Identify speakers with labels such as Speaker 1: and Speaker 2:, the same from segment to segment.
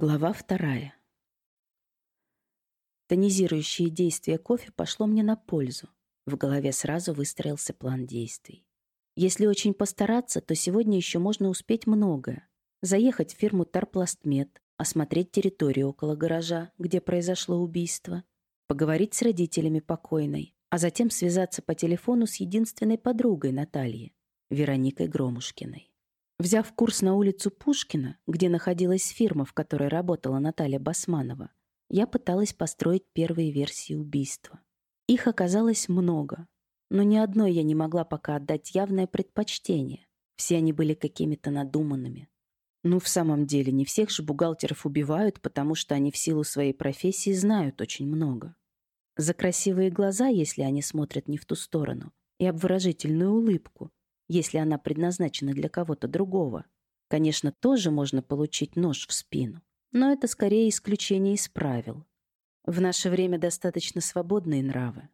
Speaker 1: Глава вторая. Тонизирующее действие кофе пошло мне на пользу. В голове сразу выстроился план действий. Если очень постараться, то сегодня еще можно успеть многое. Заехать в фирму Тарпластмет, осмотреть территорию около гаража, где произошло убийство, поговорить с родителями покойной, а затем связаться по телефону с единственной подругой Натальи, Вероникой Громушкиной. Взяв курс на улицу Пушкина, где находилась фирма, в которой работала Наталья Басманова, я пыталась построить первые версии убийства. Их оказалось много, но ни одной я не могла пока отдать явное предпочтение. Все они были какими-то надуманными. Ну, в самом деле, не всех же бухгалтеров убивают, потому что они в силу своей профессии знают очень много. За красивые глаза, если они смотрят не в ту сторону, и обворожительную улыбку, если она предназначена для кого-то другого. Конечно, тоже можно получить нож в спину, но это скорее исключение из правил. В наше время достаточно свободные нравы.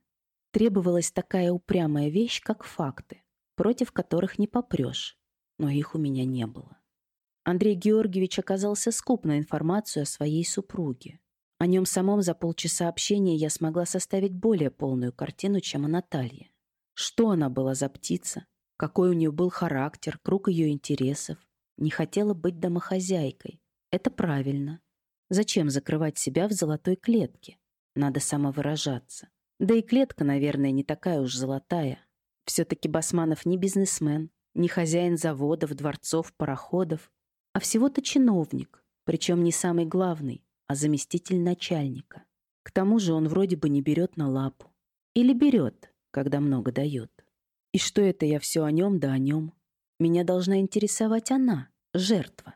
Speaker 1: Требовалась такая упрямая вещь, как факты, против которых не попрешь, но их у меня не было. Андрей Георгиевич оказался скуп на информацию о своей супруге. О нем самом за полчаса общения я смогла составить более полную картину, чем о Наталье. Что она была за птица, какой у нее был характер, круг ее интересов. Не хотела быть домохозяйкой. Это правильно. Зачем закрывать себя в золотой клетке? Надо самовыражаться. Да и клетка, наверное, не такая уж золотая. Все-таки Басманов не бизнесмен, не хозяин заводов, дворцов, пароходов, а всего-то чиновник, причем не самый главный, а заместитель начальника. К тому же он вроде бы не берет на лапу. Или берет, когда много дает. И что это я все о нем да о нем? Меня должна интересовать она, жертва.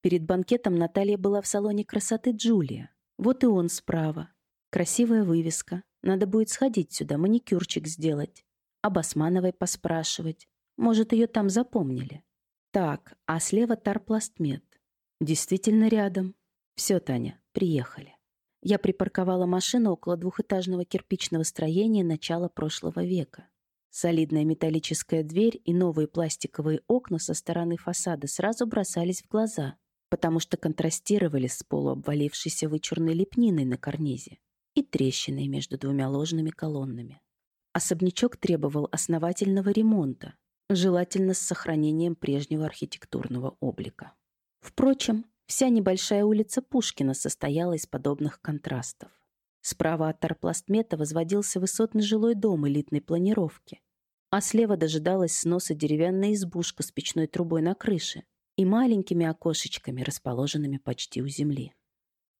Speaker 1: Перед банкетом Наталья была в салоне красоты Джулия. Вот и он справа. Красивая вывеска. Надо будет сходить сюда, маникюрчик сделать. Об Османовой поспрашивать. Может, ее там запомнили. Так, а слева Тарпластмет. Действительно рядом. Все, Таня, приехали. Я припарковала машину около двухэтажного кирпичного строения начала прошлого века. Солидная металлическая дверь и новые пластиковые окна со стороны фасада сразу бросались в глаза, потому что контрастировали с полуобвалившейся вычурной лепниной на карнизе и трещиной между двумя ложными колоннами. Особнячок требовал основательного ремонта, желательно с сохранением прежнего архитектурного облика. Впрочем, вся небольшая улица Пушкина состояла из подобных контрастов. Справа от торпластмета возводился высотный жилой дом элитной планировки, а слева дожидалась сноса деревянная избушка с печной трубой на крыше и маленькими окошечками, расположенными почти у земли.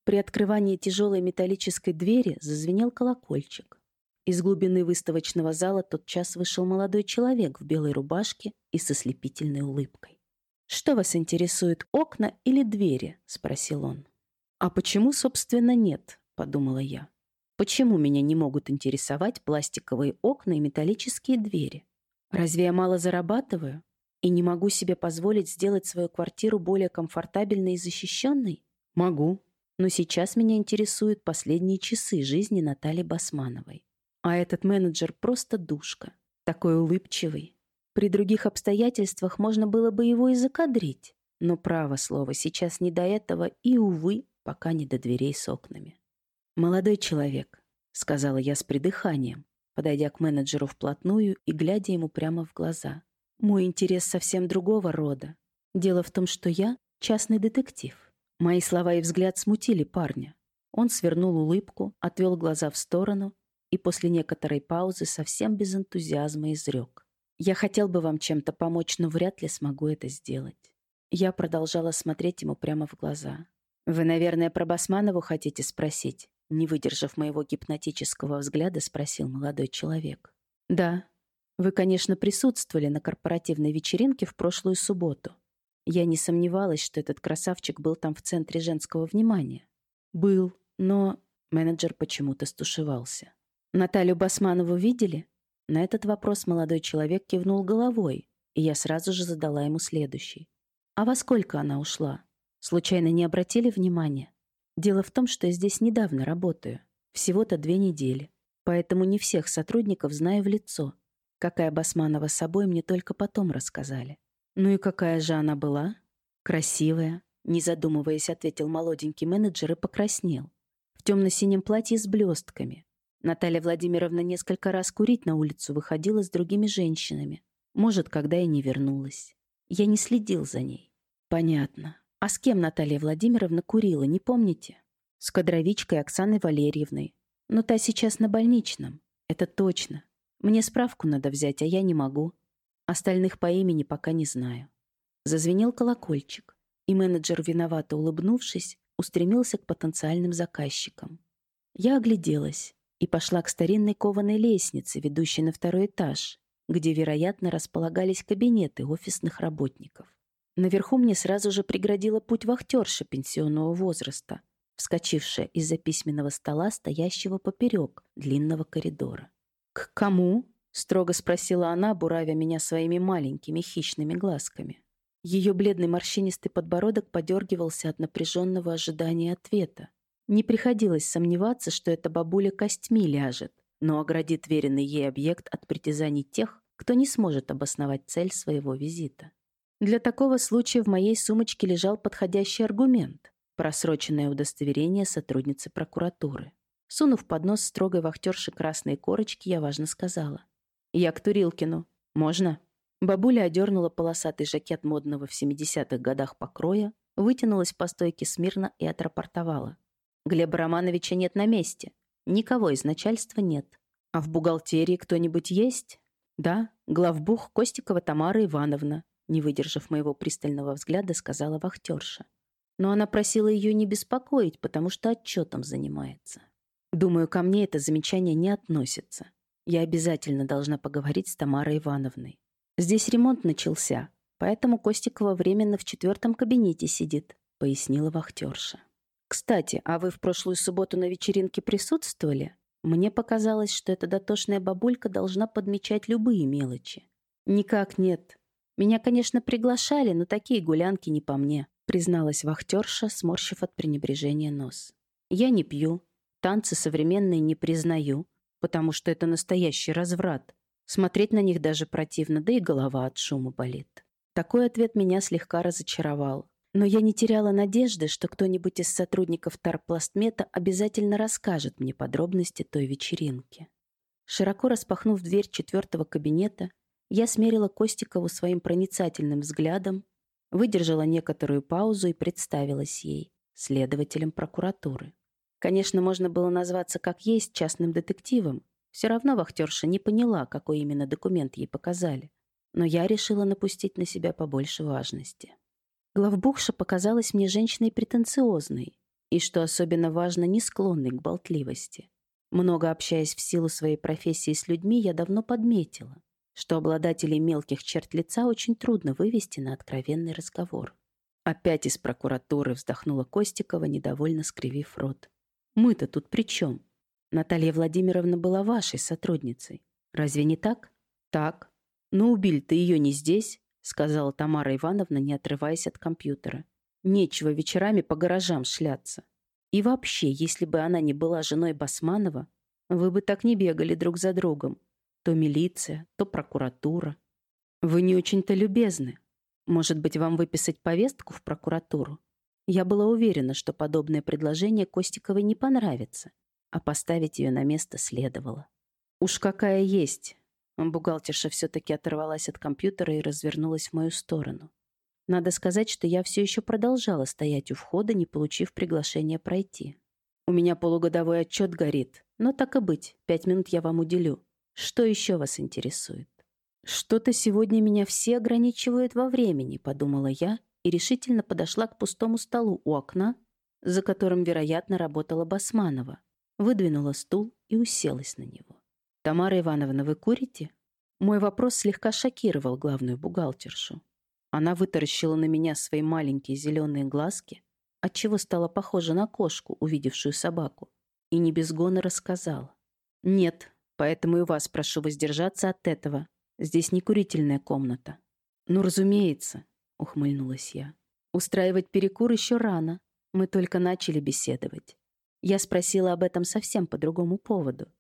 Speaker 1: При открывании тяжелой металлической двери зазвенел колокольчик. Из глубины выставочного зала тотчас вышел молодой человек в белой рубашке и со слепительной улыбкой. «Что вас интересует, окна или двери?» — спросил он. «А почему, собственно, нет?» Подумала я. Почему меня не могут интересовать пластиковые окна и металлические двери? Разве я мало зарабатываю и не могу себе позволить сделать свою квартиру более комфортабельной и защищенной? Могу. Но сейчас меня интересуют последние часы жизни Натальи Басмановой. А этот менеджер просто душка. Такой улыбчивый. При других обстоятельствах можно было бы его и закадрить. Но право слово, сейчас не до этого и, увы, пока не до дверей с окнами. «Молодой человек», — сказала я с придыханием, подойдя к менеджеру вплотную и глядя ему прямо в глаза. «Мой интерес совсем другого рода. Дело в том, что я частный детектив». Мои слова и взгляд смутили парня. Он свернул улыбку, отвел глаза в сторону и после некоторой паузы совсем без энтузиазма изрек. «Я хотел бы вам чем-то помочь, но вряд ли смогу это сделать». Я продолжала смотреть ему прямо в глаза. «Вы, наверное, про Басманову хотите спросить?» Не выдержав моего гипнотического взгляда, спросил молодой человек. «Да. Вы, конечно, присутствовали на корпоративной вечеринке в прошлую субботу. Я не сомневалась, что этот красавчик был там в центре женского внимания. Был, но менеджер почему-то стушевался. Наталью Басманову видели? На этот вопрос молодой человек кивнул головой, и я сразу же задала ему следующий. А во сколько она ушла? Случайно не обратили внимания? Дело в том, что я здесь недавно работаю, всего-то две недели, поэтому не всех сотрудников знаю в лицо. Какая Басманова с собой мне только потом рассказали. Ну и какая же она была? Красивая, не задумываясь, ответил молоденький менеджер и покраснел. В темно-синем платье с блестками. Наталья Владимировна несколько раз курить на улицу выходила с другими женщинами. Может, когда и не вернулась. Я не следил за ней. Понятно. А с кем Наталья Владимировна курила, не помните? С кадровичкой Оксаной Валерьевной. Но та сейчас на больничном. Это точно. Мне справку надо взять, а я не могу. Остальных по имени пока не знаю. Зазвенел колокольчик, и менеджер, виновато улыбнувшись, устремился к потенциальным заказчикам. Я огляделась и пошла к старинной кованой лестнице, ведущей на второй этаж, где, вероятно, располагались кабинеты офисных работников. Наверху мне сразу же преградила путь вахтерша пенсионного возраста, вскочившая из-за письменного стола, стоящего поперек длинного коридора. «К кому?» — строго спросила она, буравя меня своими маленькими хищными глазками. Ее бледный морщинистый подбородок подергивался от напряженного ожидания ответа. Не приходилось сомневаться, что эта бабуля костьми ляжет, но оградит веренный ей объект от притязаний тех, кто не сможет обосновать цель своего визита. Для такого случая в моей сумочке лежал подходящий аргумент – просроченное удостоверение сотрудницы прокуратуры. Сунув под нос строгой вахтерши красные корочки, я важно сказала. «Я к Турилкину. Можно?» Бабуля одернула полосатый жакет модного в 70-х годах покроя, вытянулась по стойке смирно и отрапортовала. Глеба Романовича нет на месте. Никого из начальства нет. А в бухгалтерии кто-нибудь есть? Да, главбух Костикова Тамара Ивановна, не выдержав моего пристального взгляда, сказала вахтерша. Но она просила ее не беспокоить, потому что отчетом занимается. Думаю, ко мне это замечание не относится. Я обязательно должна поговорить с Тамарой Ивановной. Здесь ремонт начался, поэтому Костикова временно в четвертом кабинете сидит, пояснила вахтерша. «Кстати, а вы в прошлую субботу на вечеринке присутствовали? Мне показалось, что эта дотошная бабулька должна подмечать любые мелочи». «Никак нет. Меня, конечно, приглашали, но такие гулянки не по мне», призналась вахтерша, сморщив от пренебрежения нос. «Я не пью, танцы современные не признаю, потому что это настоящий разврат. Смотреть на них даже противно, да и голова от шума болит». Такой ответ меня слегка разочаровал. Но я не теряла надежды, что кто-нибудь из сотрудников Тарпластмета обязательно расскажет мне подробности той вечеринки. Широко распахнув дверь четвертого кабинета, я смерила Костикову своим проницательным взглядом, выдержала некоторую паузу и представилась ей, следователем прокуратуры. Конечно, можно было назваться как есть частным детективом. Все равно вахтерша не поняла, какой именно документ ей показали. Но я решила напустить на себя побольше важности. Главбухша показалась мне женщиной претенциозной и, что особенно важно, не склонной к болтливости. Много общаясь в силу своей профессии с людьми, я давно подметила, что обладателей мелких черт лица очень трудно вывести на откровенный разговор. Опять из прокуратуры вздохнула Костикова, недовольно скривив рот. «Мы-то тут при чем? Наталья Владимировна была вашей сотрудницей. Разве не так?» «Так. Но убили ты ее не здесь, сказала Тамара Ивановна, не отрываясь от компьютера. Нечего вечерами по гаражам шляться. И вообще, если бы она не была женой Басманова, вы бы так не бегали друг за другом. То милиция, то прокуратура. Вы не очень-то любезны. Может быть, вам выписать повестку в прокуратуру? Я была уверена, что подобное предложение Костиковой не понравится, а поставить ее на место следовало. Уж какая есть, Бухгалтерша все-таки оторвалась от компьютера и развернулась в мою сторону. Надо сказать, что я все еще продолжала стоять у входа, не получив приглашения пройти. У меня полугодовой отчет горит, но так и быть, пять минут я вам уделю. Что еще вас интересует? Что-то сегодня меня все ограничивают во времени, подумала я и решительно подошла к пустому столу у окна, за которым, вероятно, работала Басманова, выдвинула стул и уселась на него. «Тамара Ивановна, вы курите?» Мой вопрос слегка шокировал главную бухгалтершу. Она вытаращила на меня свои маленькие зеленые глазки, отчего стала похожа на кошку, увидевшую собаку, и не без гона рассказала. «Нет, поэтому и вас прошу воздержаться от этого. Здесь не курительная комната». «Ну, разумеется», — ухмыльнулась я. «Устраивать перекур еще рано. Мы только начали беседовать. Я спросила об этом совсем по другому поводу.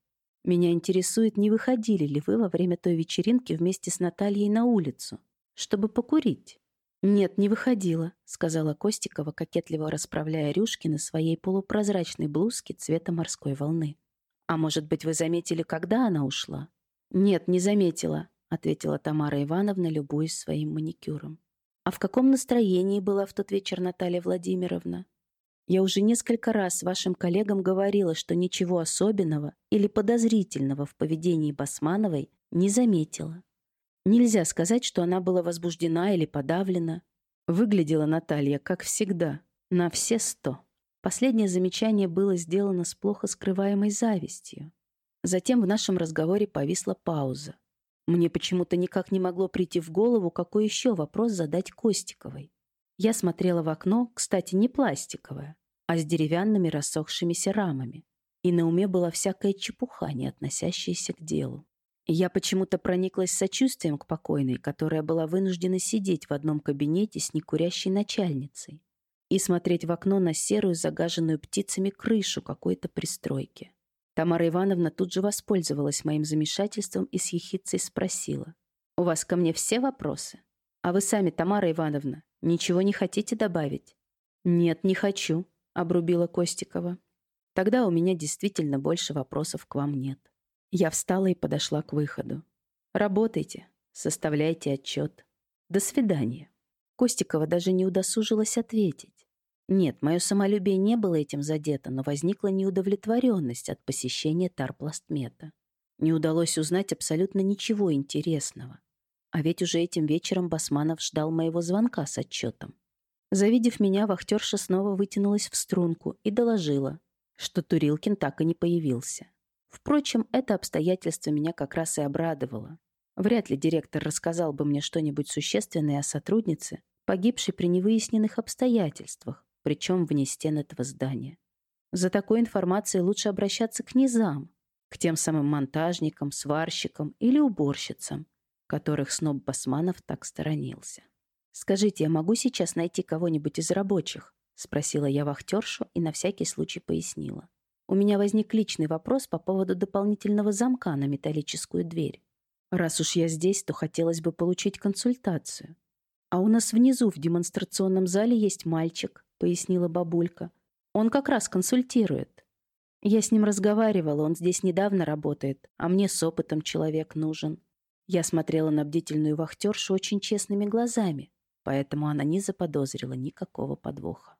Speaker 1: Меня интересует, не выходили ли вы во время той вечеринки вместе с Натальей на улицу, чтобы покурить. «Нет, не выходила», — сказала Костикова, кокетливо расправляя рюшки на своей полупрозрачной блузке цвета морской волны. «А может быть, вы заметили, когда она ушла?» «Нет, не заметила», — ответила Тамара Ивановна, любуясь своим маникюром. «А в каком настроении была в тот вечер Наталья Владимировна?» «Я уже несколько раз вашим коллегам говорила, что ничего особенного или подозрительного в поведении Басмановой не заметила. Нельзя сказать, что она была возбуждена или подавлена. Выглядела Наталья, как всегда, на все сто. Последнее замечание было сделано с плохо скрываемой завистью. Затем в нашем разговоре повисла пауза. Мне почему-то никак не могло прийти в голову, какой еще вопрос задать Костиковой. Я смотрела в окно, кстати, не пластиковое, а с деревянными рассохшимися рамами. И на уме была всякая чепуха, не относящаяся к делу. Я почему-то прониклась сочувствием к покойной, которая была вынуждена сидеть в одном кабинете с некурящей начальницей и смотреть в окно на серую, загаженную птицами крышу какой-то пристройки. Тамара Ивановна тут же воспользовалась моим замешательством и с ехицей спросила. «У вас ко мне все вопросы? А вы сами, Тамара Ивановна, ничего не хотите добавить?» «Нет, не хочу», — обрубила Костикова. «Тогда у меня действительно больше вопросов к вам нет». Я встала и подошла к выходу. «Работайте, составляйте отчет. До свидания». Костикова даже не удосужилась ответить. Нет, мое самолюбие не было этим задето, но возникла неудовлетворенность от посещения Тарпластмета. Не удалось узнать абсолютно ничего интересного. А ведь уже этим вечером Басманов ждал моего звонка с отчетом. Завидев меня, вахтерша снова вытянулась в струнку и доложила, что Турилкин так и не появился. Впрочем, это обстоятельство меня как раз и обрадовало. Вряд ли директор рассказал бы мне что-нибудь существенное о сотруднице, погибшей при невыясненных обстоятельствах, причем вне стен этого здания. За такой информацией лучше обращаться к низам, к тем самым монтажникам, сварщикам или уборщицам, которых сноб Басманов так сторонился. «Скажите, я могу сейчас найти кого-нибудь из рабочих?» — спросила я вахтершу и на всякий случай пояснила. У меня возник личный вопрос по поводу дополнительного замка на металлическую дверь. Раз уж я здесь, то хотелось бы получить консультацию. А у нас внизу в демонстрационном зале есть мальчик, пояснила бабулька. Он как раз консультирует. Я с ним разговаривала, он здесь недавно работает, а мне с опытом человек нужен. Я смотрела на бдительную вахтершу очень честными глазами, поэтому она не заподозрила никакого подвоха.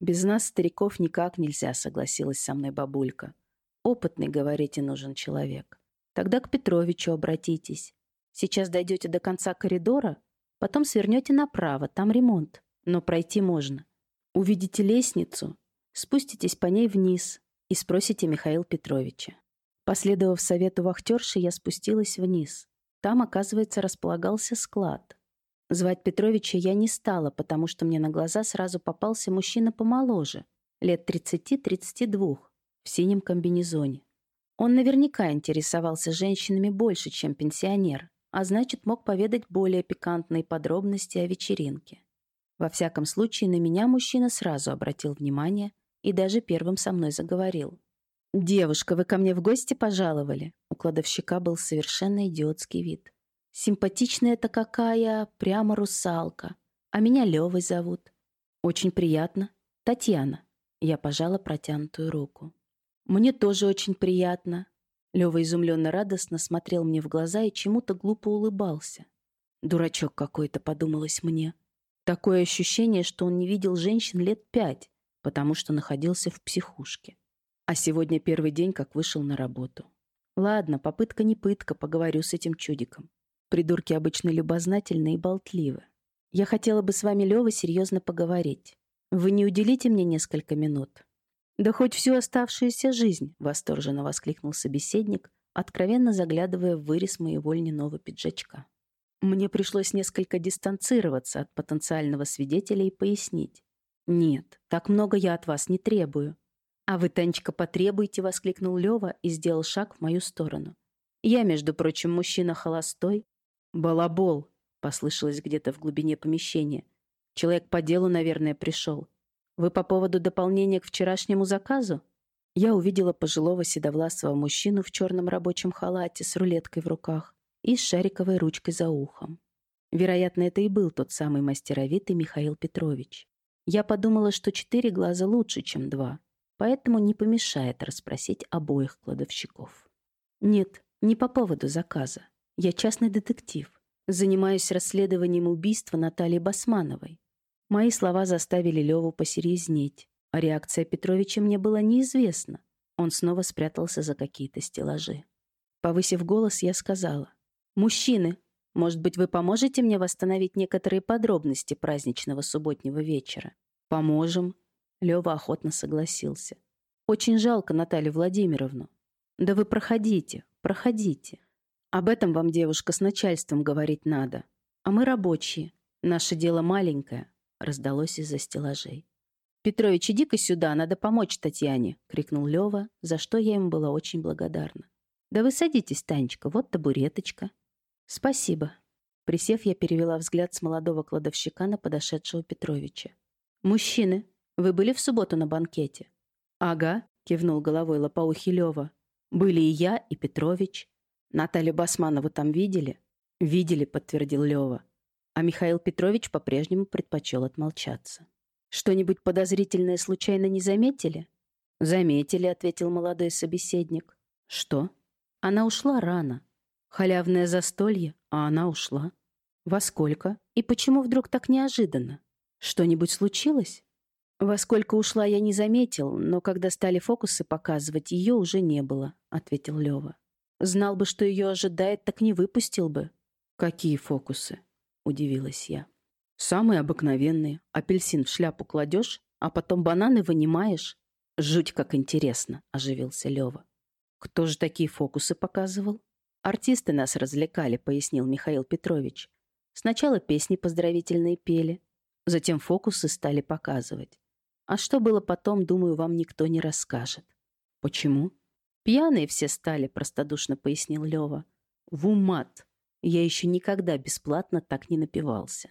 Speaker 1: «Без нас, стариков, никак нельзя», — согласилась со мной бабулька. «Опытный, говорите, нужен человек. Тогда к Петровичу обратитесь. Сейчас дойдете до конца коридора, потом свернете направо, там ремонт, но пройти можно. Увидите лестницу, спуститесь по ней вниз и спросите Михаила Петровича». Последовав совету вахтерши, я спустилась вниз. Там, оказывается, располагался склад. Звать Петровича я не стала, потому что мне на глаза сразу попался мужчина помоложе, лет 30-32, в синем комбинезоне. Он наверняка интересовался женщинами больше, чем пенсионер, а значит, мог поведать более пикантные подробности о вечеринке. Во всяком случае, на меня мужчина сразу обратил внимание и даже первым со мной заговорил. «Девушка, вы ко мне в гости пожаловали?» У кладовщика был совершенно идиотский вид. Симпатичная-то какая, прямо русалка. А меня Левой зовут. Очень приятно. Татьяна. Я пожала протянутую руку. Мне тоже очень приятно. Лева изумленно радостно смотрел мне в глаза и чему-то глупо улыбался. Дурачок какой-то, подумалось мне. Такое ощущение, что он не видел женщин лет пять, потому что находился в психушке. А сегодня первый день, как вышел на работу. Ладно, попытка не пытка, поговорю с этим чудиком. Придурки обычно любознательны и болтливы. Я хотела бы с вами, Лёва, серьезно поговорить. Вы не уделите мне несколько минут? Да хоть всю оставшуюся жизнь, восторженно воскликнул собеседник, откровенно заглядывая в вырез моего льняного пиджачка. Мне пришлось несколько дистанцироваться от потенциального свидетеля и пояснить. «Нет, так много я от вас не требую». «А вы, Танечка, потребуете», — воскликнул Лёва и сделал шаг в мою сторону. «Я, между прочим, мужчина холостой, «Балабол!» — послышалось где-то в глубине помещения. «Человек по делу, наверное, пришел. Вы по поводу дополнения к вчерашнему заказу?» Я увидела пожилого седовласого мужчину в черном рабочем халате с рулеткой в руках и с шариковой ручкой за ухом. Вероятно, это и был тот самый мастеровитый Михаил Петрович. Я подумала, что четыре глаза лучше, чем два, поэтому не помешает расспросить обоих кладовщиков. Нет, не по поводу заказа. Я частный детектив. Занимаюсь расследованием убийства Натальи Басмановой. Мои слова заставили Леву посерьезнеть, а реакция Петровича мне была неизвестна. Он снова спрятался за какие-то стеллажи. Повысив голос, я сказала. «Мужчины, может быть, вы поможете мне восстановить некоторые подробности праздничного субботнего вечера?» «Поможем», — Лёва охотно согласился. «Очень жалко Наталью Владимировну. Да вы проходите, проходите. Об этом вам, девушка, с начальством говорить надо. А мы рабочие. Наше дело маленькое», — раздалось из-за стеллажей. «Петрович, иди-ка сюда, надо помочь Татьяне!» — крикнул Лёва, за что я ему была очень благодарна. «Да вы садитесь, Танечка, вот табуреточка». «Спасибо». Присев, я перевела взгляд с молодого кладовщика на подошедшего Петровича. «Мужчины, вы были в субботу на банкете?» «Ага», — кивнул головой лопоухий Лёва. «Были и я, и Петрович. Наталью Басманову там видели?» «Видели», — подтвердил Лёва. А Михаил Петрович по-прежнему предпочел отмолчаться. «Что-нибудь подозрительное случайно не заметили?» «Заметили», — ответил молодой собеседник. «Что?» «Она ушла рано. Халявное застолье, а она ушла. Во сколько? И почему вдруг так неожиданно? Что-нибудь случилось?» «Во сколько ушла, я не заметил, но когда стали фокусы показывать, ее уже не было», — ответил Лева. «Знал бы, что ее ожидает, так не выпустил бы». «Какие фокусы?» — удивилась я. Самые обыкновенные. Апельсин в шляпу кладешь, а потом бананы вынимаешь. Жуть как интересно, оживился Лева. Кто же такие фокусы показывал? Артисты нас развлекали, пояснил Михаил Петрович. Сначала песни поздравительные пели, затем фокусы стали показывать. А что было потом, думаю, вам никто не расскажет. Почему? Пьяные все стали, простодушно пояснил Лева. В умат. Я еще никогда бесплатно так не напивался.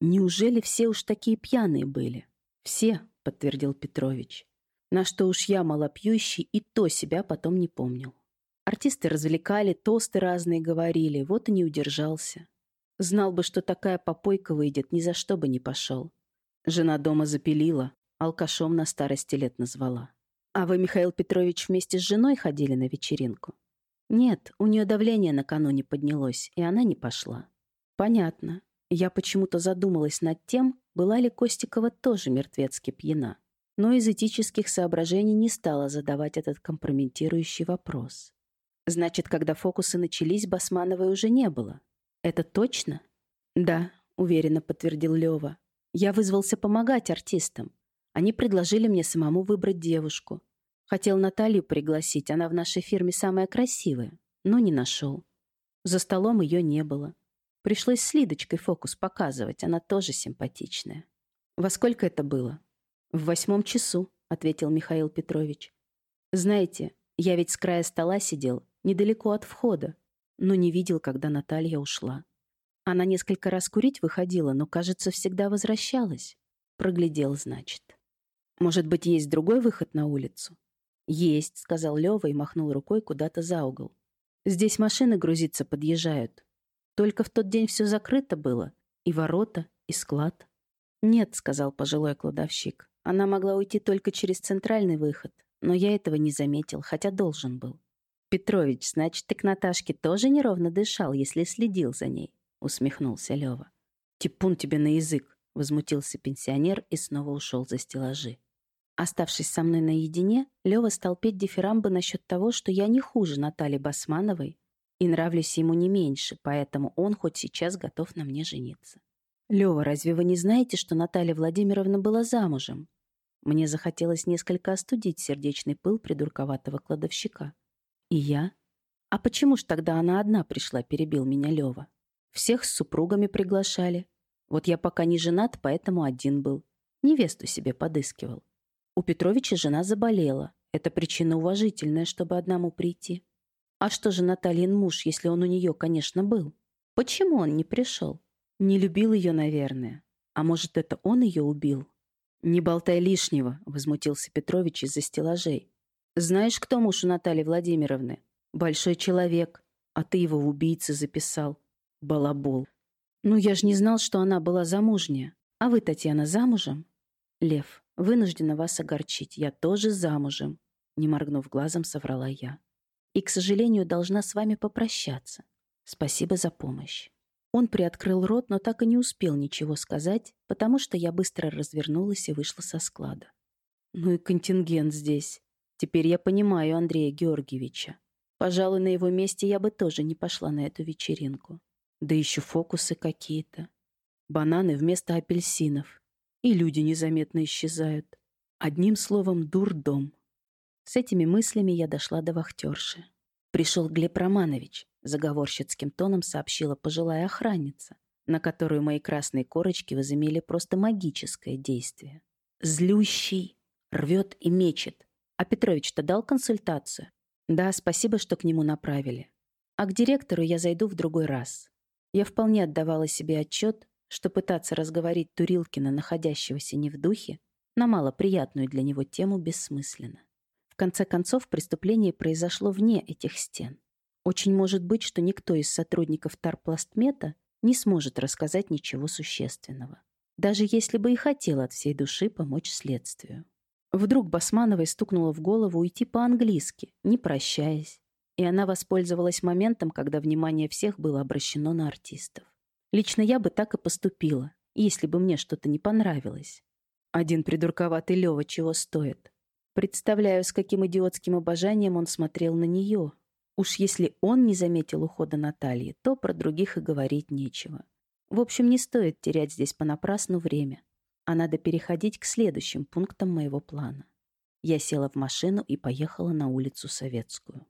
Speaker 1: «Неужели все уж такие пьяные были?» «Все», — подтвердил Петрович. На что уж я, малопьющий, и то себя потом не помнил. Артисты развлекали, тосты разные говорили, вот и не удержался. Знал бы, что такая попойка выйдет, ни за что бы не пошел. Жена дома запилила, алкашом на старости лет назвала. «А вы, Михаил Петрович, вместе с женой ходили на вечеринку?» «Нет, у нее давление накануне поднялось, и она не пошла». «Понятно. Я почему-то задумалась над тем, была ли Костикова тоже мертвецки пьяна. Но из этических соображений не стала задавать этот компрометирующий вопрос. Значит, когда фокусы начались, Басмановой уже не было. Это точно? Да, уверенно подтвердил Лева. Я вызвался помогать артистам. Они предложили мне самому выбрать девушку. Хотел Наталью пригласить, она в нашей фирме самая красивая, но не нашел. За столом ее не было. Пришлось с Лидочкой фокус показывать, она тоже симпатичная. «Во сколько это было?» «В восьмом часу», — ответил Михаил Петрович. «Знаете, я ведь с края стола сидел, недалеко от входа, но не видел, когда Наталья ушла. Она несколько раз курить выходила, но, кажется, всегда возвращалась. Проглядел, значит. Может быть, есть другой выход на улицу?» «Есть», — сказал Лёва и махнул рукой куда-то за угол. «Здесь машины грузиться подъезжают. Только в тот день все закрыто было. И ворота, и склад. «Нет», — сказал пожилой кладовщик. «Она могла уйти только через центральный выход. Но я этого не заметил, хотя должен был». «Петрович, значит, ты к Наташке тоже неровно дышал, если следил за ней?» — усмехнулся Лёва. «Типун тебе на язык!» — возмутился пенсионер и снова ушел за стеллажи. Оставшись со мной наедине, Лёва стал петь дифирамбы насчет того, что я не хуже Натальи Басмановой, и нравлюсь ему не меньше, поэтому он хоть сейчас готов на мне жениться. «Лёва, разве вы не знаете, что Наталья Владимировна была замужем?» Мне захотелось несколько остудить сердечный пыл придурковатого кладовщика. «И я?» «А почему ж тогда она одна пришла?» – перебил меня Лёва. «Всех с супругами приглашали. Вот я пока не женат, поэтому один был. Невесту себе подыскивал. У Петровича жена заболела. Это причина уважительная, чтобы одному прийти. А что же Натальин муж, если он у нее, конечно, был? Почему он не пришел? Не любил ее, наверное. А может, это он ее убил? «Не болтай лишнего», — возмутился Петрович из-за стеллажей. «Знаешь, кто муж у Натальи Владимировны? Большой человек. А ты его в убийцы записал. Балабол. «Ну, я же не знал, что она была замужняя. А вы, Татьяна, замужем?» «Лев, вынуждена вас огорчить. Я тоже замужем», — не моргнув глазом, соврала я. «И, к сожалению, должна с вами попрощаться. Спасибо за помощь». Он приоткрыл рот, но так и не успел ничего сказать, потому что я быстро развернулась и вышла со склада. Ну и контингент здесь. Теперь я понимаю Андрея Георгиевича. Пожалуй, на его месте я бы тоже не пошла на эту вечеринку. Да еще фокусы какие-то. Бананы вместо апельсинов. И люди незаметно исчезают. Одним словом, дурдом. С этими мыслями я дошла до вахтерши. Пришел Глеб Романович, заговорщицким тоном сообщила пожилая охранница, на которую мои красные корочки возымели просто магическое действие. Злющий, рвет и мечет. А Петрович-то дал консультацию? Да, спасибо, что к нему направили. А к директору я зайду в другой раз. Я вполне отдавала себе отчет, что пытаться разговорить Турилкина, находящегося не в духе, на малоприятную для него тему бессмысленно конце концов, преступление произошло вне этих стен. Очень может быть, что никто из сотрудников Тарпластмета не сможет рассказать ничего существенного. Даже если бы и хотел от всей души помочь следствию. Вдруг Басмановой стукнуло в голову уйти по-английски, не прощаясь, и она воспользовалась моментом, когда внимание всех было обращено на артистов. Лично я бы так и поступила, если бы мне что-то не понравилось. Один придурковатый Лёва чего стоит. Представляю, с каким идиотским обожанием он смотрел на нее. Уж если он не заметил ухода Натальи, то про других и говорить нечего. В общем, не стоит терять здесь понапрасну время, а надо переходить к следующим пунктам моего плана. Я села в машину и поехала на улицу Советскую.